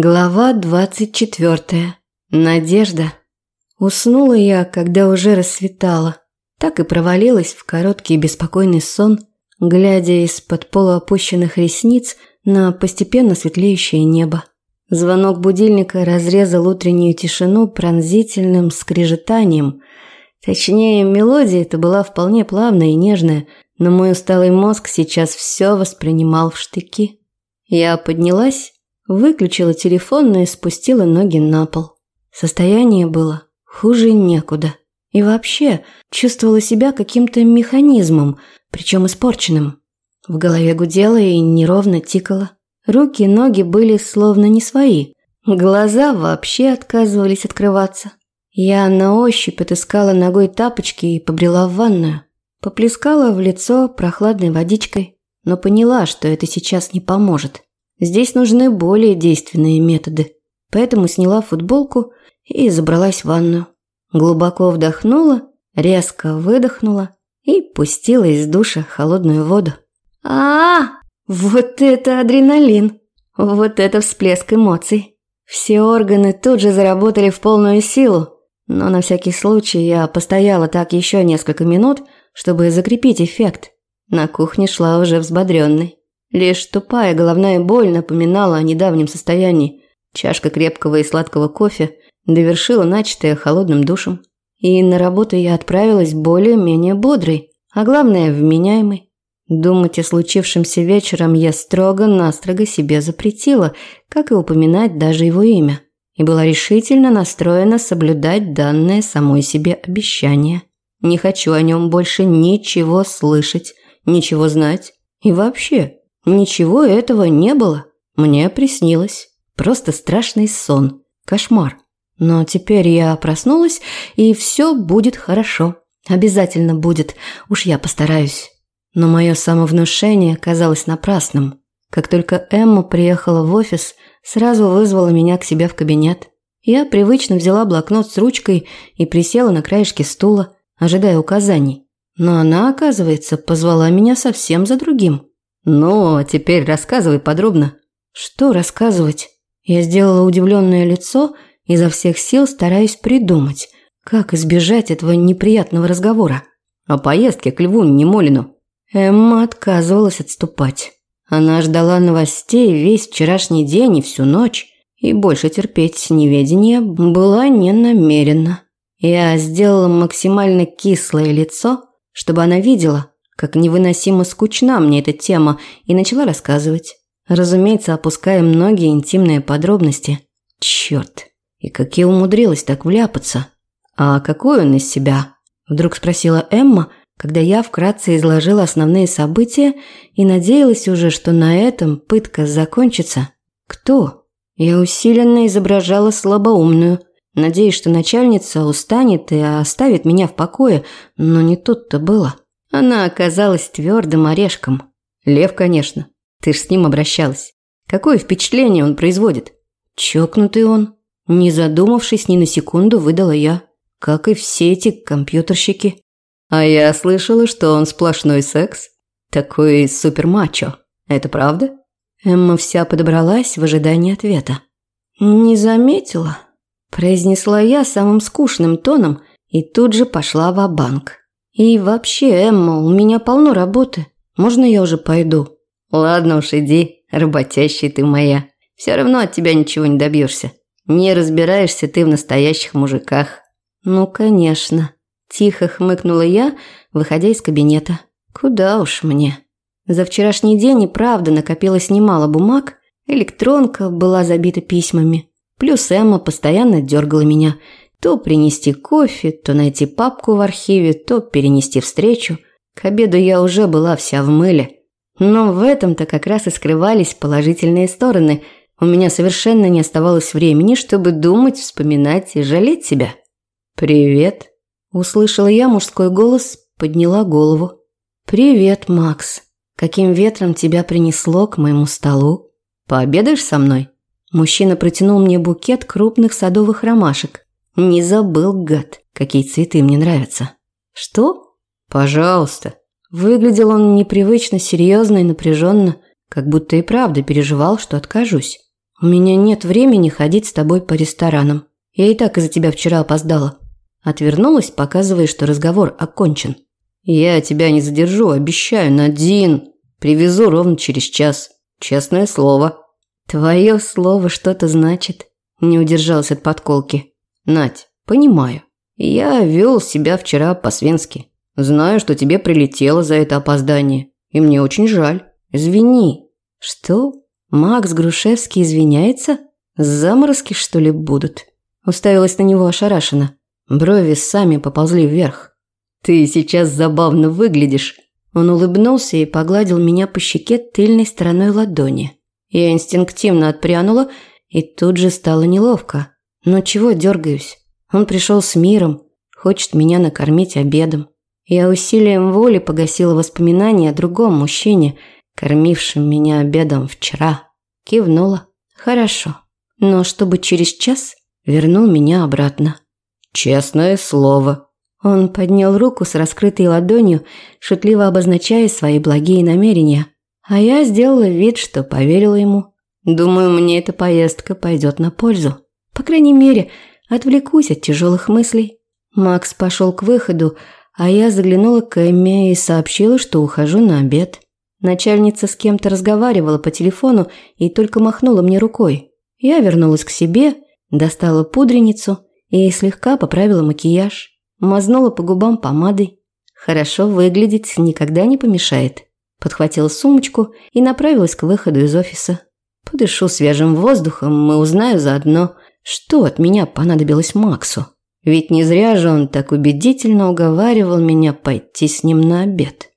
Глава двадцать четвертая. Надежда. Уснула я, когда уже рассветало. Так и провалилась в короткий беспокойный сон, глядя из-под полуопущенных ресниц на постепенно светлеющее небо. Звонок будильника разрезал утреннюю тишину пронзительным скрежетанием. Точнее, мелодия это была вполне плавная и нежная, но мой усталый мозг сейчас все воспринимал в штыки. Я поднялась Выключила телефон и спустила ноги на пол. Состояние было хуже некуда. И вообще чувствовала себя каким-то механизмом, причем испорченным. В голове гудело и неровно тикало. Руки и ноги были словно не свои. Глаза вообще отказывались открываться. Я на ощупь отыскала ногой тапочки и побрела в ванную. Поплескала в лицо прохладной водичкой, но поняла, что это сейчас не поможет. Здесь нужны более действенные методы. Поэтому сняла футболку и забралась в ванную. Глубоко вдохнула, резко выдохнула и пустила из душа холодную воду. А, -а, Вот это адреналин! Вот это всплеск эмоций! Все органы тут же заработали в полную силу, но на всякий случай я постояла так еще несколько минут, чтобы закрепить эффект. На кухне шла уже взбодренной. Лишь тупая головная боль напоминала о недавнем состоянии. Чашка крепкого и сладкого кофе довершила начатое холодным душем. И на работу я отправилась более-менее бодрой, а главное – вменяемой. Думать о случившемся вечером я строго-настрого себе запретила, как и упоминать даже его имя, и была решительно настроена соблюдать данное самой себе обещание. Не хочу о нем больше ничего слышать, ничего знать и вообще Ничего этого не было. Мне приснилось. Просто страшный сон. Кошмар. Но теперь я проснулась, и все будет хорошо. Обязательно будет. Уж я постараюсь. Но мое самовнушение казалось напрасным. Как только Эмма приехала в офис, сразу вызвала меня к себе в кабинет. Я привычно взяла блокнот с ручкой и присела на краешке стула, ожидая указаний. Но она, оказывается, позвала меня совсем за другим. «Ну, теперь рассказывай подробно». «Что рассказывать?» Я сделала удивленное лицо, изо всех сил стараясь придумать, как избежать этого неприятного разговора. О поездке к Льву Немолину. Эмма отказывалась отступать. Она ждала новостей весь вчерашний день и всю ночь, и больше терпеть неведение была не намерена. Я сделала максимально кислое лицо, чтобы она видела, как невыносимо скучна мне эта тема, и начала рассказывать. Разумеется, опуская многие интимные подробности. Черт, и как я умудрилась так вляпаться. А какой он из себя? Вдруг спросила Эмма, когда я вкратце изложила основные события и надеялась уже, что на этом пытка закончится. Кто? Я усиленно изображала слабоумную, надеясь, что начальница устанет и оставит меня в покое, но не тут-то было. Она оказалась твердым орешком. Лев, конечно. Ты ж с ним обращалась. Какое впечатление он производит? Чокнутый он. Не задумавшись ни на секунду, выдала я. Как и все эти компьютерщики. А я слышала, что он сплошной секс. Такой супермачо. Это правда? Эмма вся подобралась в ожидании ответа. «Не заметила», – произнесла я самым скучным тоном и тут же пошла в банк и вообще, Эмма, у меня полно работы. Можно я уже пойду? Ладно уж, иди, работящая ты моя. Все равно от тебя ничего не добьешься. Не разбираешься ты в настоящих мужиках. Ну, конечно. Тихо хмыкнула я, выходя из кабинета. Куда уж мне. За вчерашний день и правда накопилось немало бумаг, электронка была забита письмами. Плюс Эмма постоянно дергала меня – то принести кофе, то найти папку в архиве, то перенести встречу. К обеду я уже была вся в мыле. Но в этом-то как раз и скрывались положительные стороны. У меня совершенно не оставалось времени, чтобы думать, вспоминать и жалеть себя. «Привет», – услышала я мужской голос, подняла голову. «Привет, Макс. Каким ветром тебя принесло к моему столу? Пообедаешь со мной?» Мужчина протянул мне букет крупных садовых ромашек. Не забыл, гад, какие цветы мне нравятся. Что? Пожалуйста. Выглядел он непривычно серьезно и напряженно, как будто и правда переживал, что откажусь. У меня нет времени ходить с тобой по ресторанам. Я и так из-за тебя вчера опоздала. Отвернулась, показывая, что разговор окончен. Я тебя не задержу, обещаю, Надин. Привезу ровно через час. Честное слово. Твое слово что-то значит. Не удержалась от подколки. Надь, понимаю. Я вел себя вчера по-свински. Знаю, что тебе прилетело за это опоздание. И мне очень жаль. Извини. Что? Макс Грушевский извиняется? Заморозки, что ли, будут? Уставилась на него ошарашенно. Брови сами поползли вверх. Ты сейчас забавно выглядишь. Он улыбнулся и погладил меня по щеке тыльной стороной ладони. Я инстинктивно отпрянула, и тут же стало неловко. Но чего дергаюсь? Он пришел с миром, хочет меня накормить обедом. Я усилием воли погасила воспоминания о другом мужчине, кормившем меня обедом вчера. Кивнула. Хорошо. Но чтобы через час вернул меня обратно. Честное слово. Он поднял руку с раскрытой ладонью, шутливо обозначая свои благие намерения. А я сделала вид, что поверила ему. Думаю, мне эта поездка пойдет на пользу. По крайней мере, отвлекусь от тяжелых мыслей. Макс пошел к выходу, а я заглянула к Эмме и сообщила, что ухожу на обед. Начальница с кем-то разговаривала по телефону и только махнула мне рукой. Я вернулась к себе, достала пудреницу и слегка поправила макияж. Мазнула по губам помадой. Хорошо выглядеть никогда не помешает подхватила сумочку и направилась к выходу из офиса. Подышу свежим воздухом и узнаю заодно, что от меня понадобилось Максу. Ведь не зря же он так убедительно уговаривал меня пойти с ним на обед.